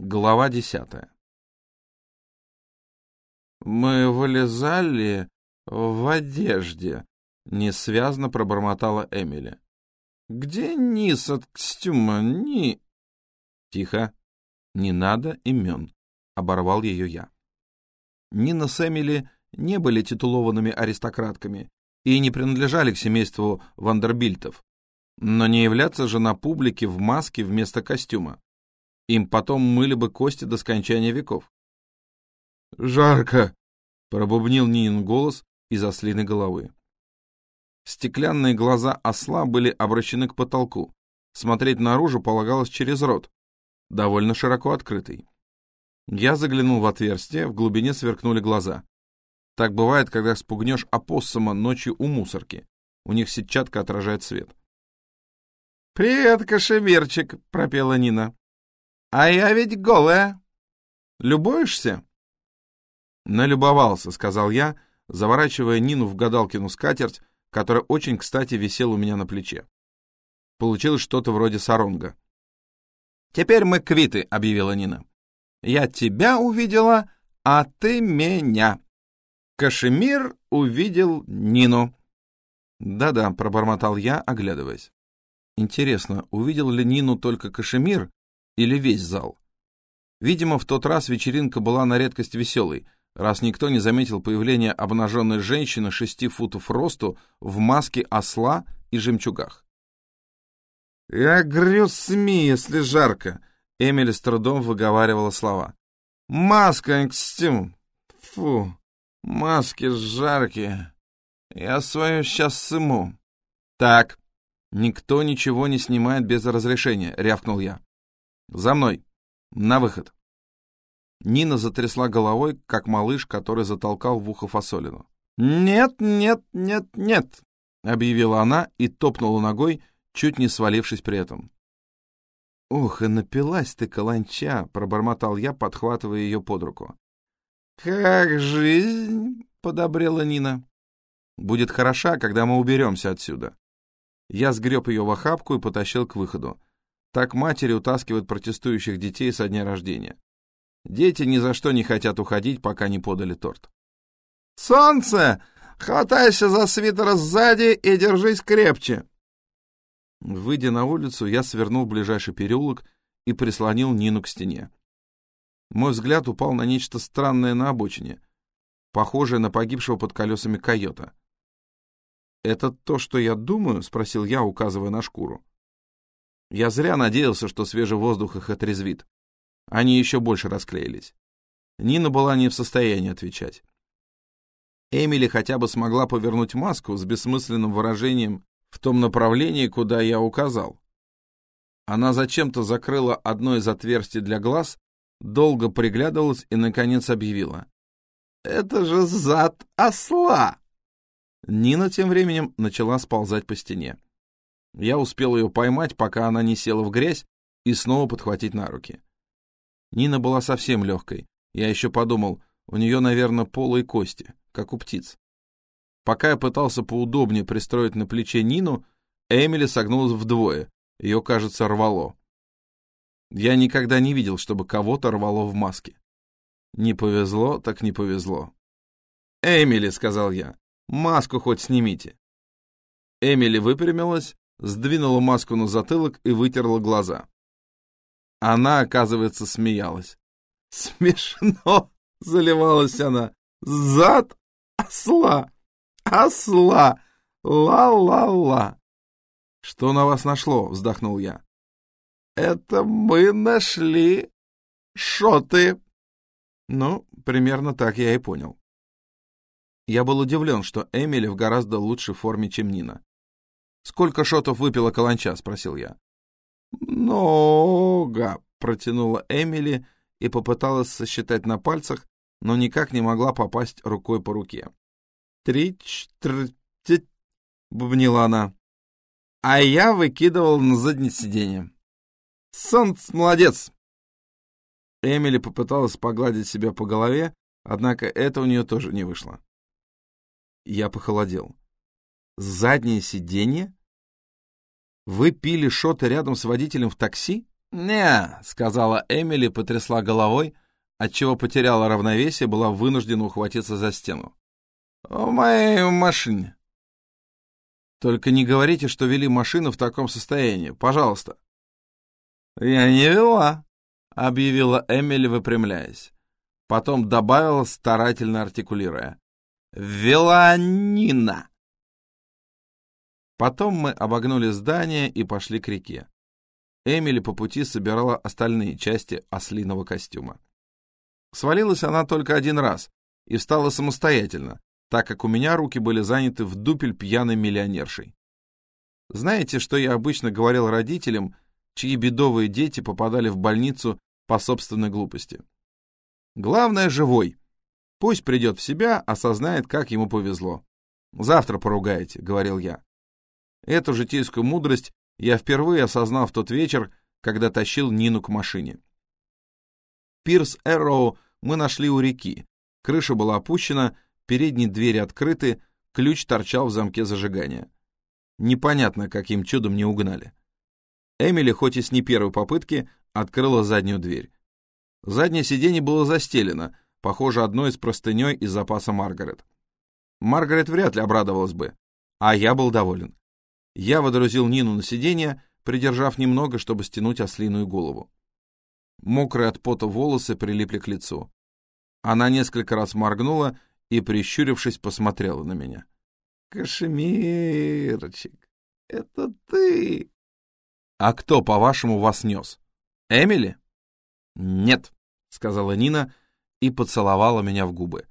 Глава десятая «Мы вылезали в одежде», — несвязно пробормотала Эмили. «Где низ от костюма? Ни...» «Тихо. Не надо имен», — оборвал ее я. Нина с Эмили не были титулованными аристократками и не принадлежали к семейству Вандербильтов, но не являться же на публике в маске вместо костюма. Им потом мыли бы кости до скончания веков. «Жарко!» — пробубнил Нинин голос из ослиной головы. Стеклянные глаза осла были обращены к потолку. Смотреть наружу полагалось через рот, довольно широко открытый. Я заглянул в отверстие, в глубине сверкнули глаза. Так бывает, когда спугнешь опоссума ночью у мусорки. У них сетчатка отражает свет. «Привет, кошемирчик!» — пропела Нина. «А я ведь голая. Любуешься?» «Налюбовался», — сказал я, заворачивая Нину в гадалкину скатерть, которая очень кстати висела у меня на плече. Получилось что-то вроде саронга. «Теперь мы квиты», — объявила Нина. «Я тебя увидела, а ты меня». Кашемир увидел Нину. «Да-да», — пробормотал я, оглядываясь. Интересно, увидел ли Нину только Кашемир или весь зал. Видимо, в тот раз вечеринка была на редкость веселой, раз никто не заметил появления обнаженной женщины шести футов росту в маске осла и жемчугах. «Я грю СМИ, если жарко», — Эмили с трудом выговаривала слова. «Маска, костюм. Фу, маски жаркие. Я свою сейчас сыму». «Так, никто ничего не снимает без разрешения», — рявкнул я. «За мной! На выход!» Нина затрясла головой, как малыш, который затолкал в ухо фасолину. «Нет, нет, нет, нет!» — объявила она и топнула ногой, чуть не свалившись при этом. «Ух, и напилась ты, каланча!» — пробормотал я, подхватывая ее под руку. «Как жизнь?» — подобрела Нина. «Будет хороша, когда мы уберемся отсюда». Я сгреб ее в охапку и потащил к выходу. Так матери утаскивают протестующих детей со дня рождения. Дети ни за что не хотят уходить, пока не подали торт. «Солнце! Хватайся за свитер сзади и держись крепче!» Выйдя на улицу, я свернул в ближайший переулок и прислонил Нину к стене. Мой взгляд упал на нечто странное на обочине, похожее на погибшего под колесами койота. «Это то, что я думаю?» — спросил я, указывая на шкуру. Я зря надеялся, что свежий воздух их отрезвит. Они еще больше расклеились. Нина была не в состоянии отвечать. Эмили хотя бы смогла повернуть маску с бессмысленным выражением в том направлении, куда я указал. Она зачем-то закрыла одно из отверстий для глаз, долго приглядывалась и, наконец, объявила. «Это же зад осла!» Нина тем временем начала сползать по стене. Я успел ее поймать, пока она не села в грязь, и снова подхватить на руки. Нина была совсем легкой. Я еще подумал, у нее, наверное, полые кости, как у птиц. Пока я пытался поудобнее пристроить на плече Нину, Эмили согнулась вдвое. Ее, кажется, рвало. Я никогда не видел, чтобы кого-то рвало в маске. Не повезло, так не повезло. «Эмили», — сказал я, — «маску хоть снимите». Эмили выпрямилась, сдвинула маску на затылок и вытерла глаза. Она, оказывается, смеялась. «Смешно!» — заливалась она. «Зад осла! Осла! Ла-ла-ла!» «Что на вас нашло?» — вздохнул я. «Это мы нашли шоты!» Ну, примерно так я и понял. Я был удивлен, что Эмили в гораздо лучшей форме, чем Нина. «Сколько шотов выпила каланча?» — спросил я. «Много!» — протянула Эмили и попыталась сосчитать на пальцах, но никак не могла попасть рукой по руке. «Три, четыре...» — бубнила она. А я выкидывал на заднее сиденье. «Солнце молодец!» Эмили попыталась погладить себя по голове, однако это у нее тоже не вышло. Я похолодел. «Заднее сиденье?» Вы пили шоты рядом с водителем в такси? «Не», — сказала Эмили, потрясла головой, отчего потеряла равновесие, была вынуждена ухватиться за стену. «В моей машине». «Только не говорите, что вели машину в таком состоянии, пожалуйста». «Я не вела», — объявила Эмили, выпрямляясь. Потом добавила, старательно артикулируя. «Вела Нина». Потом мы обогнули здание и пошли к реке. Эмили по пути собирала остальные части ослиного костюма. Свалилась она только один раз и встала самостоятельно, так как у меня руки были заняты в дупель пьяной миллионершей. Знаете, что я обычно говорил родителям, чьи бедовые дети попадали в больницу по собственной глупости? Главное, живой. Пусть придет в себя, осознает, как ему повезло. «Завтра поругаете», — говорил я. Эту житейскую мудрость я впервые осознал в тот вечер, когда тащил Нину к машине. Пирс Эрроу мы нашли у реки. Крыша была опущена, передние двери открыты, ключ торчал в замке зажигания. Непонятно, каким чудом не угнали. Эмили, хоть и с не первой попытки, открыла заднюю дверь. Заднее сиденье было застелено, похоже, одной из простыней из запаса Маргарет. Маргарет вряд ли обрадовалась бы, а я был доволен. Я водрузил Нину на сиденье, придержав немного, чтобы стянуть ослиную голову. Мокрые от пота волосы прилипли к лицу. Она несколько раз моргнула и, прищурившись, посмотрела на меня. «Кашемирчик, это ты!» «А кто, по-вашему, вас нес? Эмили?» «Нет», — сказала Нина и поцеловала меня в губы.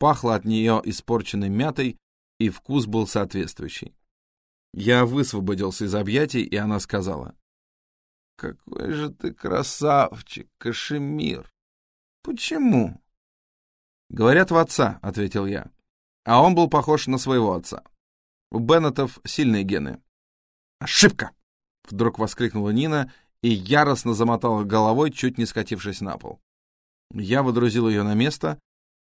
Пахло от нее испорченной мятой, и вкус был соответствующий. Я высвободился из объятий, и она сказала. «Какой же ты красавчик, Кашемир! Почему?» «Говорят, в отца», — ответил я. А он был похож на своего отца. У Беннетов сильные гены. «Ошибка!» — вдруг воскликнула Нина и яростно замотала головой, чуть не скатившись на пол. Я водрузил ее на место,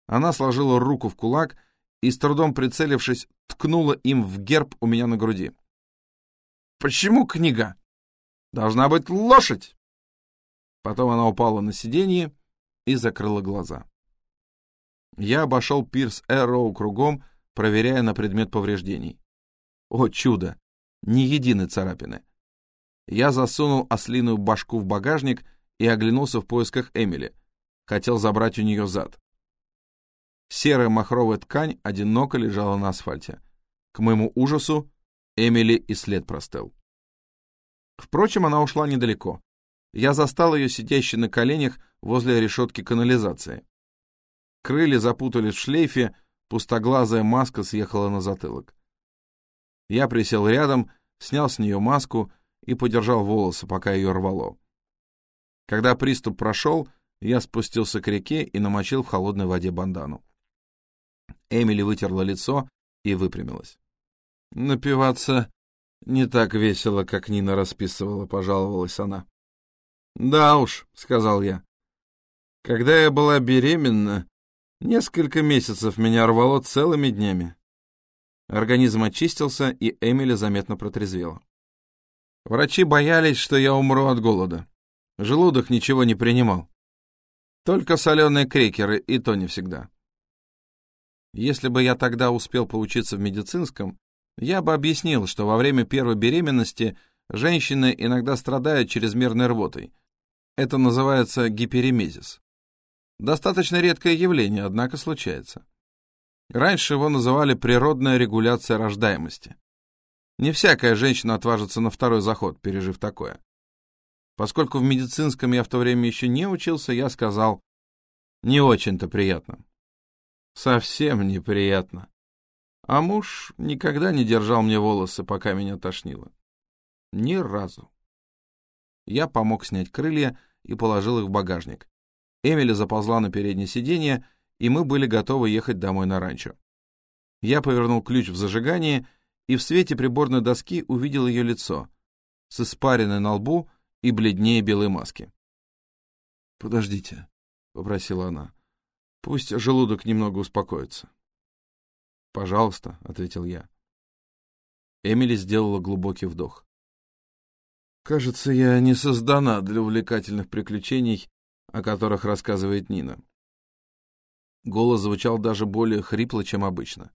она сложила руку в кулак и, с трудом прицелившись, ткнула им в герб у меня на груди. Почему книга? Должна быть лошадь. Потом она упала на сиденье и закрыла глаза. Я обошел пирс Эрроу кругом, проверяя на предмет повреждений. О, чудо! Ни единой царапины. Я засунул ослиную башку в багажник и оглянулся в поисках Эмили. Хотел забрать у нее зад. Серая махровая ткань одиноко лежала на асфальте. К моему ужасу Эмили и след простыл. Впрочем, она ушла недалеко. Я застал ее сидящей на коленях возле решетки канализации. Крылья запутались в шлейфе, пустоглазая маска съехала на затылок. Я присел рядом, снял с нее маску и подержал волосы, пока ее рвало. Когда приступ прошел, я спустился к реке и намочил в холодной воде бандану. Эмили вытерла лицо и выпрямилась. Напиваться не так весело, как Нина расписывала, пожаловалась она. Да уж, сказал я. Когда я была беременна, несколько месяцев меня рвало целыми днями. Организм очистился, и Эмили заметно протрезвела. Врачи боялись, что я умру от голода. Желудок ничего не принимал. Только соленые крекеры, и то не всегда. Если бы я тогда успел поучиться в медицинском, я бы объяснил, что во время первой беременности женщины иногда страдают чрезмерной рвотой. Это называется гиперемезис. Достаточно редкое явление, однако случается. Раньше его называли природная регуляция рождаемости. Не всякая женщина отважится на второй заход, пережив такое. Поскольку в медицинском я в то время еще не учился, я сказал, не очень-то приятно. Совсем неприятно. А муж никогда не держал мне волосы, пока меня тошнило. Ни разу. Я помог снять крылья и положил их в багажник. Эмили заползла на переднее сиденье, и мы были готовы ехать домой на ранчо. Я повернул ключ в зажигании и в свете приборной доски увидел ее лицо, с испаренной на лбу и бледнее белой маски. «Подождите», — попросила она, — «пусть желудок немного успокоится». «Пожалуйста», — ответил я. Эмили сделала глубокий вдох. Кажется, я не создана для увлекательных приключений, о которых рассказывает Нина. Голос звучал даже более хрипло, чем обычно.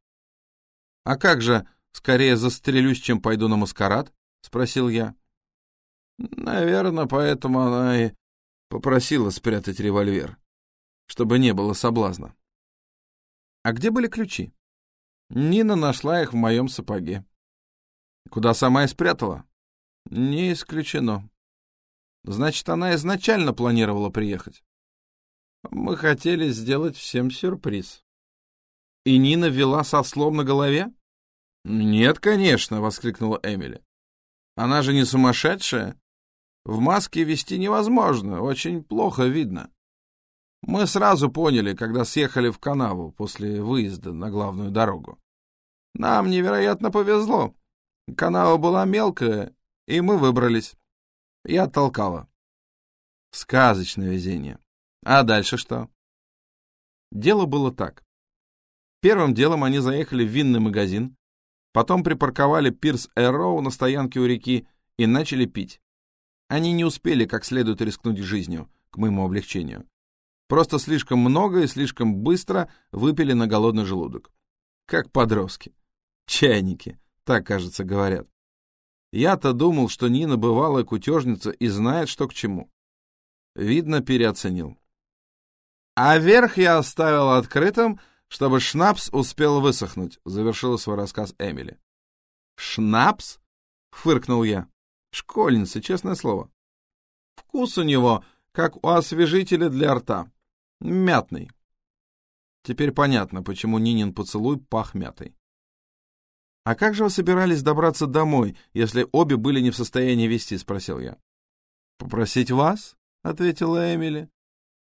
«А как же, скорее застрелюсь, чем пойду на маскарад?» — спросил я. «Наверное, поэтому она и попросила спрятать револьвер, чтобы не было соблазна». «А где были ключи?» «Нина нашла их в моем сапоге». «Куда сама и спрятала?» «Не исключено». «Значит, она изначально планировала приехать?» Мы хотели сделать всем сюрприз. И Нина вела со слом на голове? Нет, конечно, воскликнула Эмили. Она же не сумасшедшая. В маске вести невозможно, очень плохо видно. Мы сразу поняли, когда съехали в канаву после выезда на главную дорогу. Нам невероятно повезло. Канава была мелкая, и мы выбрались. Я толкала. Сказочное везение. А дальше что? Дело было так. Первым делом они заехали в винный магазин, потом припарковали Пирс Эроу на стоянке у реки и начали пить. Они не успели как следует рискнуть жизнью, к моему облегчению. Просто слишком много и слишком быстро выпили на голодный желудок. Как подростки. Чайники, так, кажется, говорят. Я-то думал, что Нина бывалая кутежница и знает, что к чему. Видно, переоценил. А верх я оставил открытым, чтобы шнапс успел высохнуть, завершила свой рассказ Эмили. Шнапс? фыркнул я. Школьница, честное слово. Вкус у него, как у освежителя для рта. Мятный. Теперь понятно, почему Нинин поцелуй пах мятой. «А как же вы собирались добраться домой, если обе были не в состоянии вести?» — спросил я. «Попросить вас?» — ответила Эмили.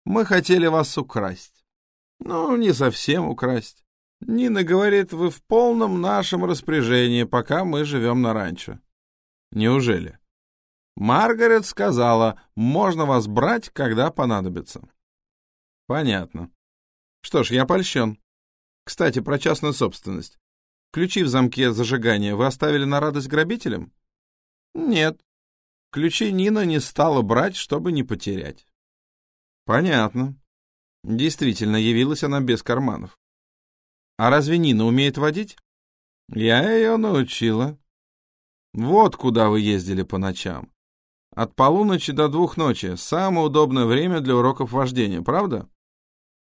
Мы хотели вас украсть. Ну, не совсем украсть. Нина говорит, вы в полном нашем распоряжении, пока мы живем на ранчо. Неужели? Маргарет сказала, можно вас брать, когда понадобится. Понятно. Что ж, я польщен. Кстати, про частную собственность. Ключи в замке зажигания вы оставили на радость грабителям? Нет. Ключи Нина не стала брать, чтобы не потерять. Понятно. Действительно, явилась она без карманов. А разве Нина умеет водить? Я ее научила. Вот куда вы ездили по ночам. От полуночи до двух ночи. Самое удобное время для уроков вождения, правда?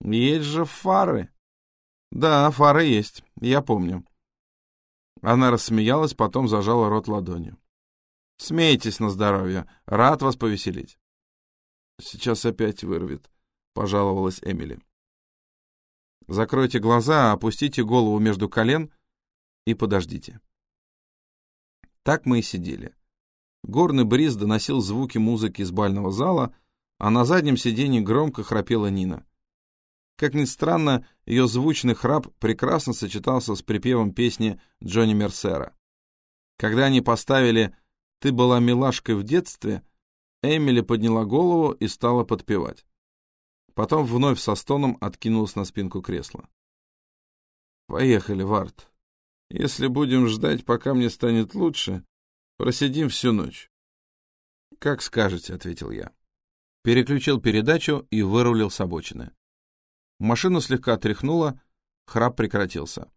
Есть же фары. Да, фары есть, я помню. Она рассмеялась, потом зажала рот ладонью. Смейтесь на здоровье, рад вас повеселить. Сейчас опять вырвет, — пожаловалась Эмили. Закройте глаза, опустите голову между колен и подождите. Так мы и сидели. Горный бриз доносил звуки музыки из бального зала, а на заднем сиденье громко храпела Нина. Как ни странно, ее звучный храп прекрасно сочетался с припевом песни Джонни Мерсера. Когда они поставили «Ты была милашкой в детстве», Эмили подняла голову и стала подпевать. Потом вновь со стоном откинулась на спинку кресла. «Поехали, Варт. Если будем ждать, пока мне станет лучше, просидим всю ночь». «Как скажете», — ответил я. Переключил передачу и вырулил с обочины. Машину слегка тряхнуло, храп прекратился.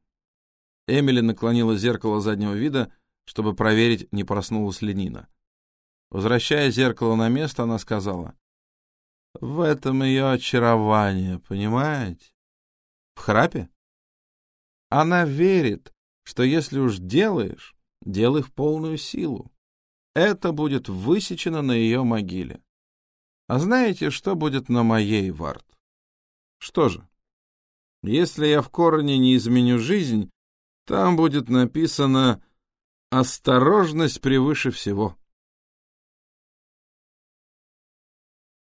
Эмили наклонила зеркало заднего вида, чтобы проверить, не проснулась ли Нина. Возвращая зеркало на место, она сказала. В этом ее очарование, понимаете? В храпе? Она верит, что если уж делаешь, делай в полную силу. Это будет высечено на ее могиле. А знаете, что будет на моей, Вард? Что же? Если я в корне не изменю жизнь, там будет написано «Осторожность превыше всего».